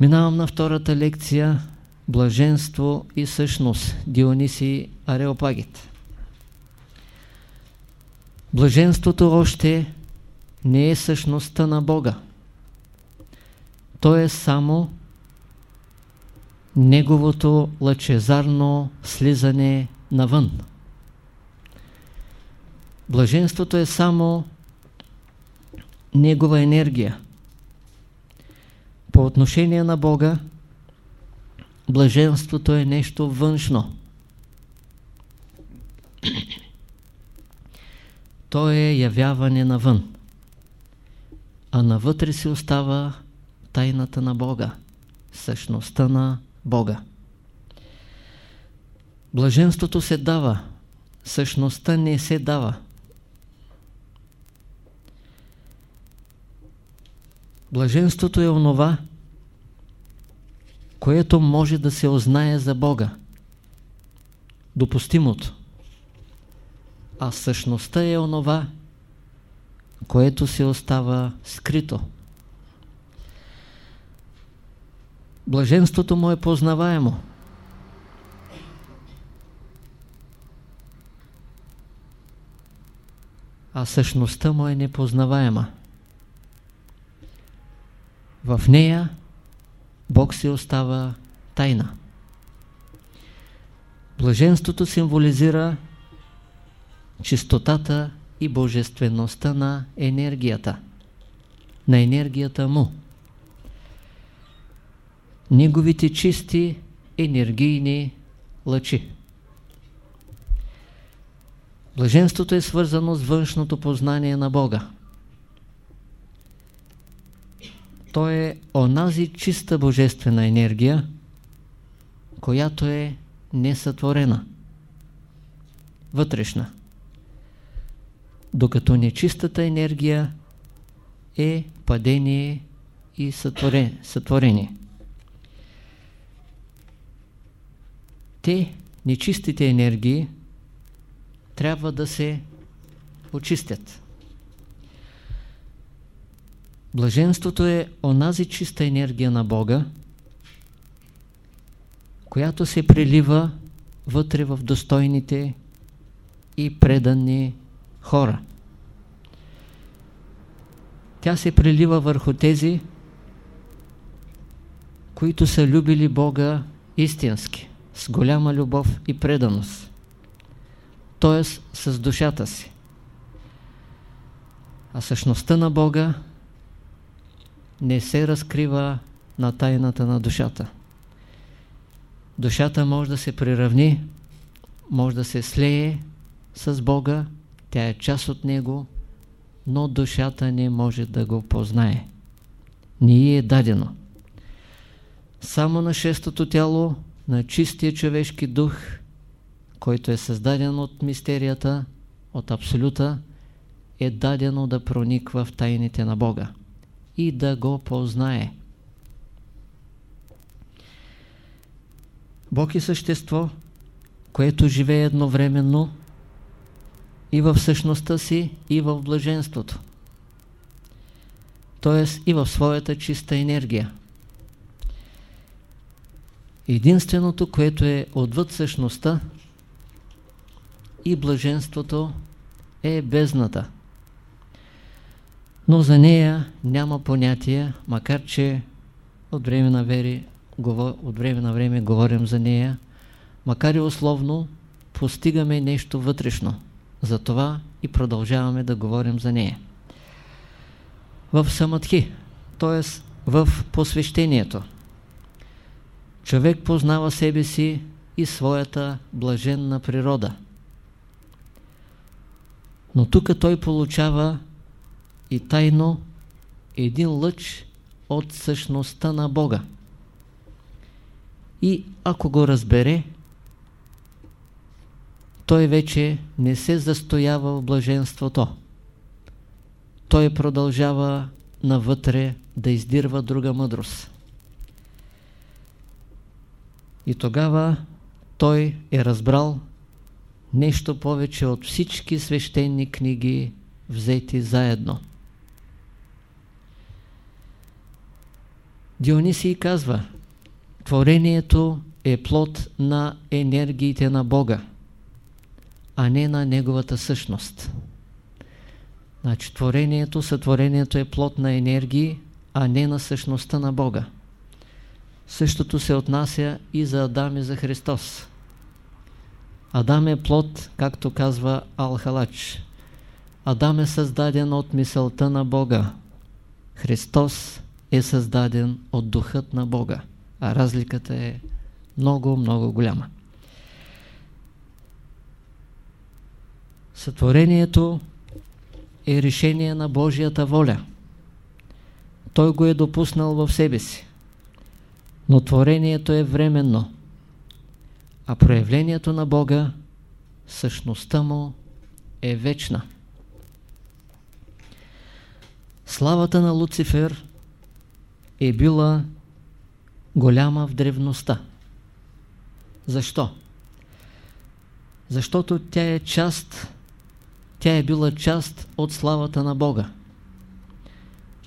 Минавам на втората лекция Блаженство и същност Дионисий Ареопагит. Блаженството още не е същността на Бога. То е само неговото лъчезарно слизане навън. Блаженството е само негова енергия. По отношение на Бога, блаженството е нещо външно. То е явяване навън. А навътре си остава тайната на Бога, същността на Бога. Блаженството се дава, същността не се дава. Блаженството е онова, което може да се узнае за Бога. Допустимото. А същността е онова, което се остава скрито. Блаженството му е познаваемо. А същността му е непознаваема. В нея Бог се остава тайна. Блаженството символизира чистотата и божествеността на енергията, на енергията му. Неговите чисти енергийни лъчи. Блаженството е свързано с външното познание на Бога. То е онази чиста божествена енергия, която е несътворена, вътрешна. Докато нечистата енергия е падение и сътворение. Те, нечистите енергии, трябва да се очистят. Блаженството е онази чиста енергия на Бога, която се прилива вътре в достойните и преданни хора. Тя се прилива върху тези, които са любили Бога истински, с голяма любов и преданост, т.е. с душата си. А същността на Бога не се разкрива на тайната на душата. Душата може да се приравни, може да се слее с Бога, тя е част от Него, но душата не може да го познае. Не е дадено. Само на шестото тяло, на чистия човешки дух, който е създаден от мистерията, от Абсолюта, е дадено да прониква в тайните на Бога и да го познае. Бог е същество, което живее едновременно и в същността си, и в блаженството. т.е. и в своята чиста енергия. Единственото, което е отвъд същността и блаженството е бездната но за нея няма понятие, макар че от време на, вери, от време, на време говорим за нея, макар и условно постигаме нещо вътрешно. Затова и продължаваме да говорим за нея. В самадхи, т.е. в посвещението, човек познава себе си и своята блаженна природа. Но тук той получава и тайно един лъч от същността на Бога. И ако го разбере, той вече не се застоява в блаженството. Той продължава навътре да издирва друга мъдрост. И тогава той е разбрал нещо повече от всички свещени книги, взети заедно. Дионисий казва, творението е плод на енергиите на Бога, а не на Неговата същност. Значи творението, сътворението е плод на енергии, а не на същността на Бога. Същото се отнася и за Адам и за Христос. Адам е плод, както казва Алхалач. Адам е създаден от мисълта на Бога. Христос е създаден от духът на Бога. А разликата е много, много голяма. Сътворението е решение на Божията воля. Той го е допуснал в себе си. Но творението е временно. А проявлението на Бога, същността му е вечна. Славата на Луцифер е била голяма в древността. Защо? Защото тя е част, тя е била част от славата на Бога.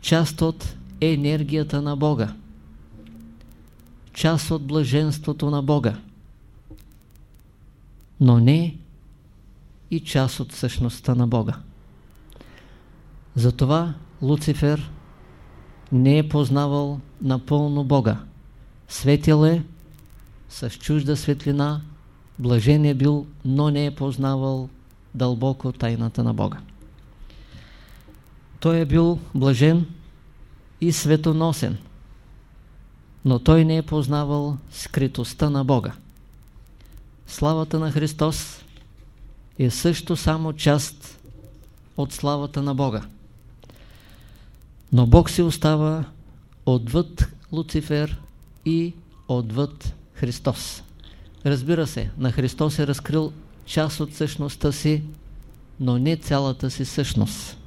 Част от енергията на Бога. Част от блаженството на Бога. Но не и част от същността на Бога. Затова Луцифер не е познавал напълно Бога. Светил е с чужда светлина, блажен е бил, но не е познавал дълбоко тайната на Бога. Той е бил блажен и светоносен, но той не е познавал скритостта на Бога. Славата на Христос е също само част от славата на Бога. Но Бог си остава отвъд Луцифер и отвъд Христос. Разбира се, на Христос е разкрил част от същността си, но не цялата си същност.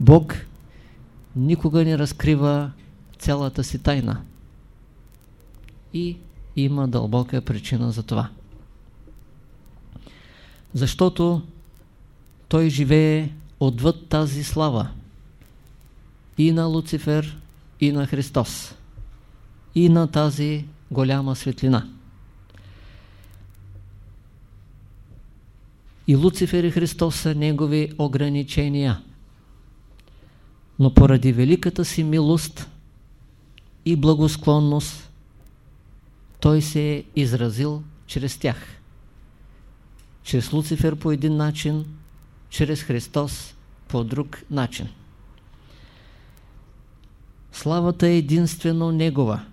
Бог никога не разкрива цялата си тайна. И има дълбока причина за това. Защото той живее отвъд тази слава и на Луцифер, и на Христос, и на тази голяма светлина. И Луцифер и Христос са негови ограничения. Но поради великата си милост и благосклонност, той се е изразил чрез тях. Чрез Луцифер по един начин, чрез Христос по друг начин. Славата е единствено Негова,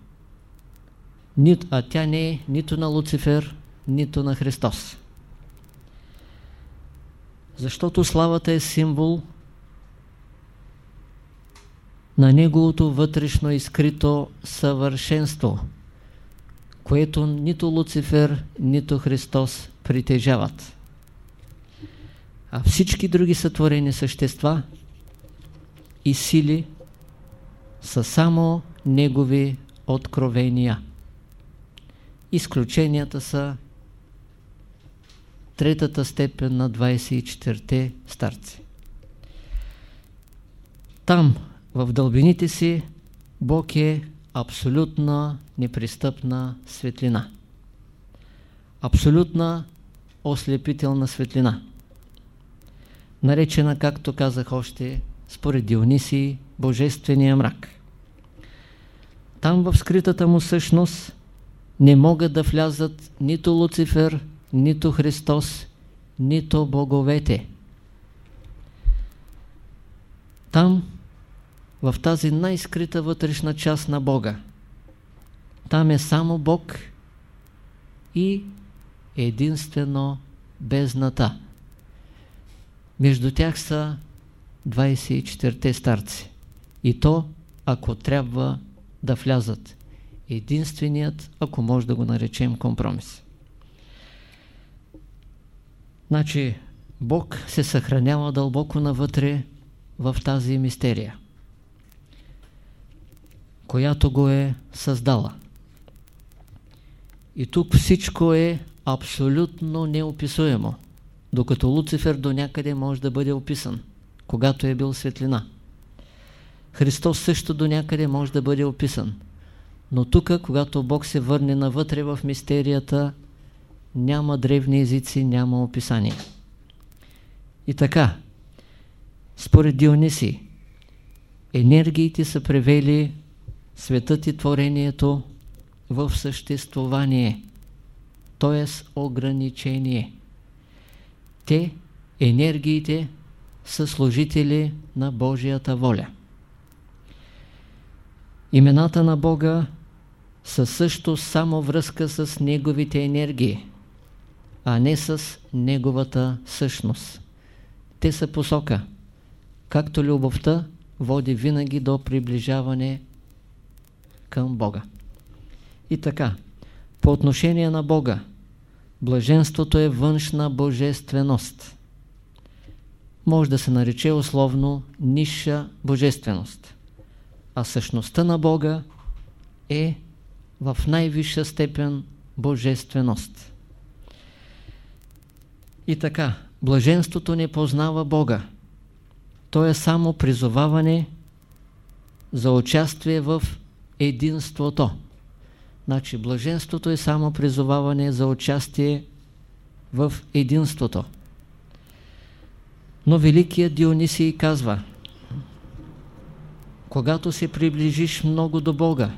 а тя не е нито на Луцифер, нито на Христос. Защото славата е символ на Неговото вътрешно изкрито съвършенство, което нито Луцифер, нито Христос притежават. А всички други сътворени същества и сили са само Негови откровения. Изключенията са третата степен на 24-те старци. Там, в дълбините си, Бог е абсолютна непристъпна светлина. Абсолютна ослепителна светлина. Наречена, както казах още, според Дионисий, Божествения мрак. Там в скритата му същност не могат да влязат нито Луцифер, нито Христос, нито боговете. Там, в тази най-скрита вътрешна част на Бога, там е само Бог и единствено бездната. Между тях са 24-те старци. И то, ако трябва да влязат. Единственият, ако може да го наречем компромис. Значи, Бог се съхранява дълбоко навътре в тази мистерия, която го е създала. И тук всичко е абсолютно неописуемо, докато Луцифер до някъде може да бъде описан, когато е бил светлина. Христос също до някъде може да бъде описан, Но тук, когато Бог се върне навътре в мистерията, няма древни езици, няма описание. И така, според Диониси, енергиите са превели светът и творението в съществувание, т.е. ограничение. Те, енергиите, са служители на Божията воля. Имената на Бога са също само връзка с Неговите енергии, а не с Неговата същност. Те са посока, както любовта води винаги до приближаване към Бога. И така, по отношение на Бога, блаженството е външна божественост. Може да се нарече условно ниша божественост. А същността на Бога е в най-висша степен божественост. И така, блаженството не познава Бога. То е само призоваване за участие в единството. Значи, блаженството е само призоваване за участие в единството. Но Великият Дионисий казва, когато се приближиш много до Бога,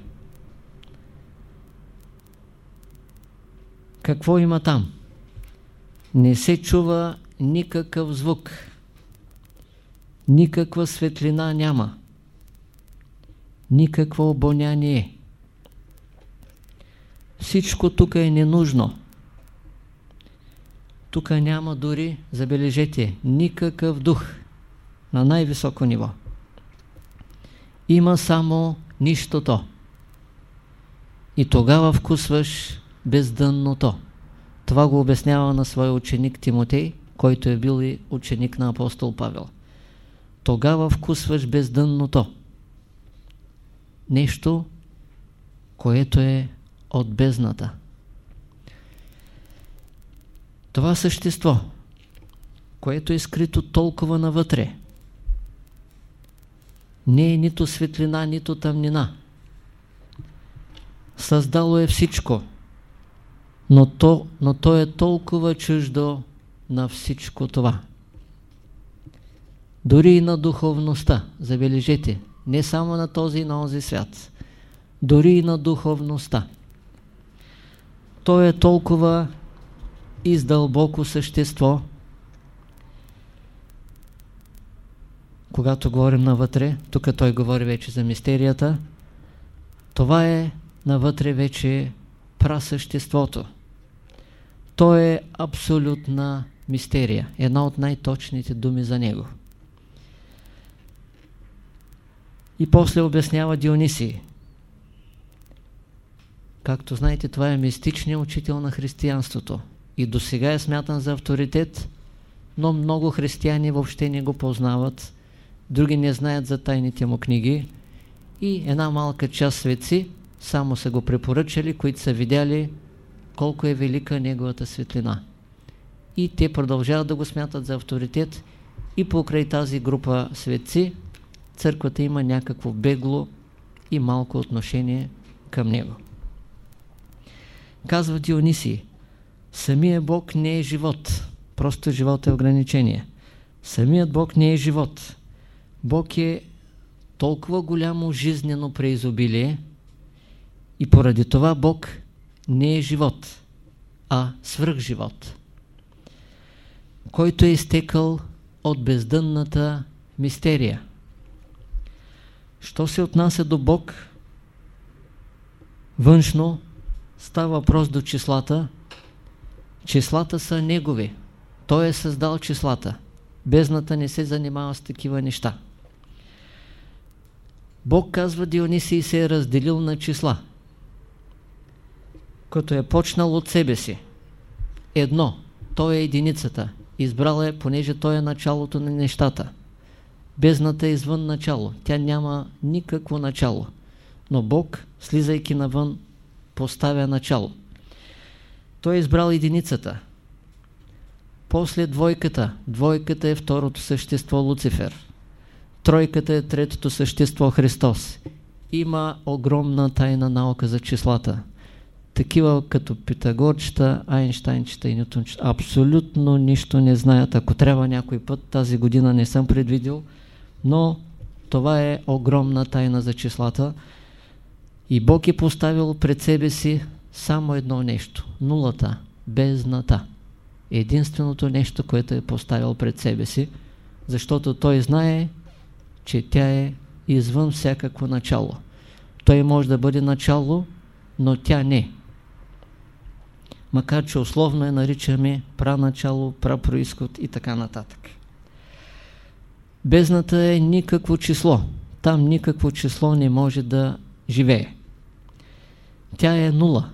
какво има там? Не се чува никакъв звук. Никаква светлина няма. Никакво обоняние. Всичко тук е ненужно. Тук няма дори, забележете, никакъв дух на най-високо ниво. Има само нищото. И тогава вкусваш бездънното. Това го обяснява на своя ученик Тимотей, който е бил и ученик на апостол Павел. Тогава вкусваш бездънното. Нещо, което е от бездната. Това същество, което е скрито толкова навътре, не е нито светлина, нито тъмнина. Създало е всичко, но то, но то е толкова чуждо на всичко това. Дори и на духовността, забележете, не само на този и на този свят, дори и на духовността. То е толкова издълбоко същество, когато говорим навътре, тук той говори вече за мистерията, това е навътре вече прасъществото. То е абсолютна мистерия, една от най-точните думи за него. И после обяснява Дионисий. Както знаете, това е мистичният учител на християнството. И до сега е смятан за авторитет, но много християни въобще не го познават, други не знаят за тайните му книги и една малка част светци само са го препоръчали, които са видяли колко е велика неговата светлина. И те продължават да го смятат за авторитет и покрай тази група светци църквата има някакво бегло и малко отношение към него. Казва Дионисий, самия Бог не е живот, просто живот е ограничение. Самият Бог не е живот. Бог е толкова голямо жизнено преизобилие и поради това Бог не е живот, а свръхживот, който е изтекал от бездънната мистерия. Що се отнася до Бог, външно става въпрос до числата. Числата са Негови. Той е създал числата. Бездната не се занимава с такива неща. Бог, казва Дионисий, се е разделил на числа. Като е почнал от себе си. Едно. Той е единицата. Избрал е, понеже той е началото на нещата. Бездната е извън начало. Тя няма никакво начало. Но Бог, слизайки навън, поставя начало. Той е избрал единицата. После двойката. Двойката е второто същество Луцифер. Тройката е третото същество Христос. има огромна тайна наука за числата. Такива като Питагорчета, Айнштайнчета и Нютончета абсолютно нищо не знаят. Ако трябва някой път, тази година не съм предвидил, но това е огромна тайна за числата. И Бог е поставил пред себе си само едно нещо – нулата, бездната. Единственото нещо, което е поставил пред себе си, защото той знае, че тя е извън всякакво начало. Той може да бъде начало, но тя не. Макар, че условно я наричаме праначало, прапроисход и така нататък. Бездната е никакво число. Там никакво число не може да живее. Тя е нула.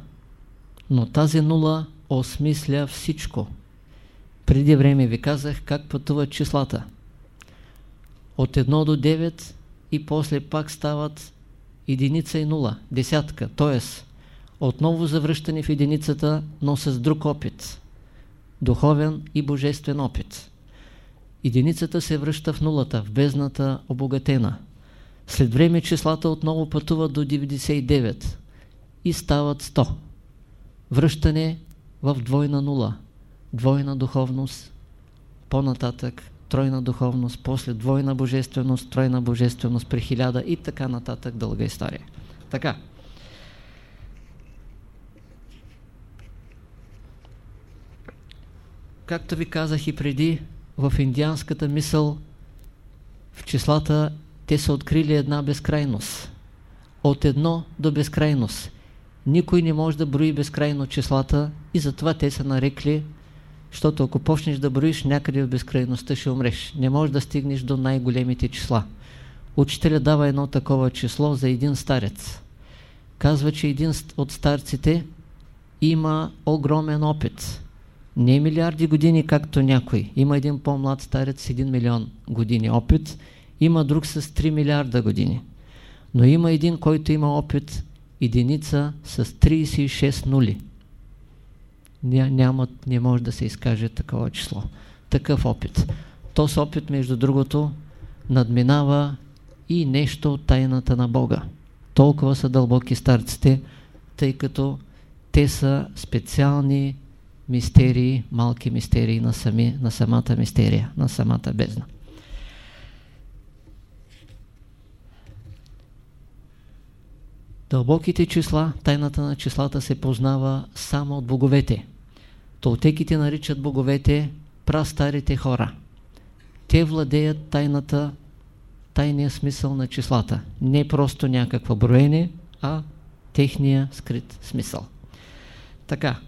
Но тази нула осмисля всичко. Преди време ви казах как пътуват числата. От 1 до 9 и после пак стават единица и нула, десятка, т.е. отново завръщане в единицата, но с друг опит. Духовен и божествен опит. Единицата се връща в нулата, в бездната обогатена. След време числата отново пътуват до 99 и стават 100. Връщане в двойна нула, двойна духовност, по-нататък тройна духовност, после двойна божественост, тройна божественост при хиляда и така нататък дълга история. Така. Както ви казах и преди, в индианската мисъл в числата те са открили една безкрайност. От едно до безкрайност. Никой не може да брои безкрайно числата и затова те са нарекли защото ако почнеш да броиш някъде в безкрайността, ще умреш. Не можеш да стигнеш до най-големите числа. Учителя дава едно такова число за един старец. Казва, че един от старците има огромен опит. Не милиарди години, както някой. Има един по-млад старец с 1 милион години опит, има друг с 3 милиарда години. Но има един, който има опит единица с 36 нули ня, няма, не може да се изкаже такова число. Такъв опит. Този опит, между другото, надминава и нещо от тайната на Бога. Толкова са дълбоки старците, тъй като те са специални мистерии, малки мистерии на, сами, на самата мистерия, на самата бездна. Дълбоките числа, тайната на числата се познава само от боговете. Толтеките наричат боговете прастарите хора. Те владеят тайната, тайния смисъл на числата. Не просто някаква броене, а техния скрит смисъл. Така,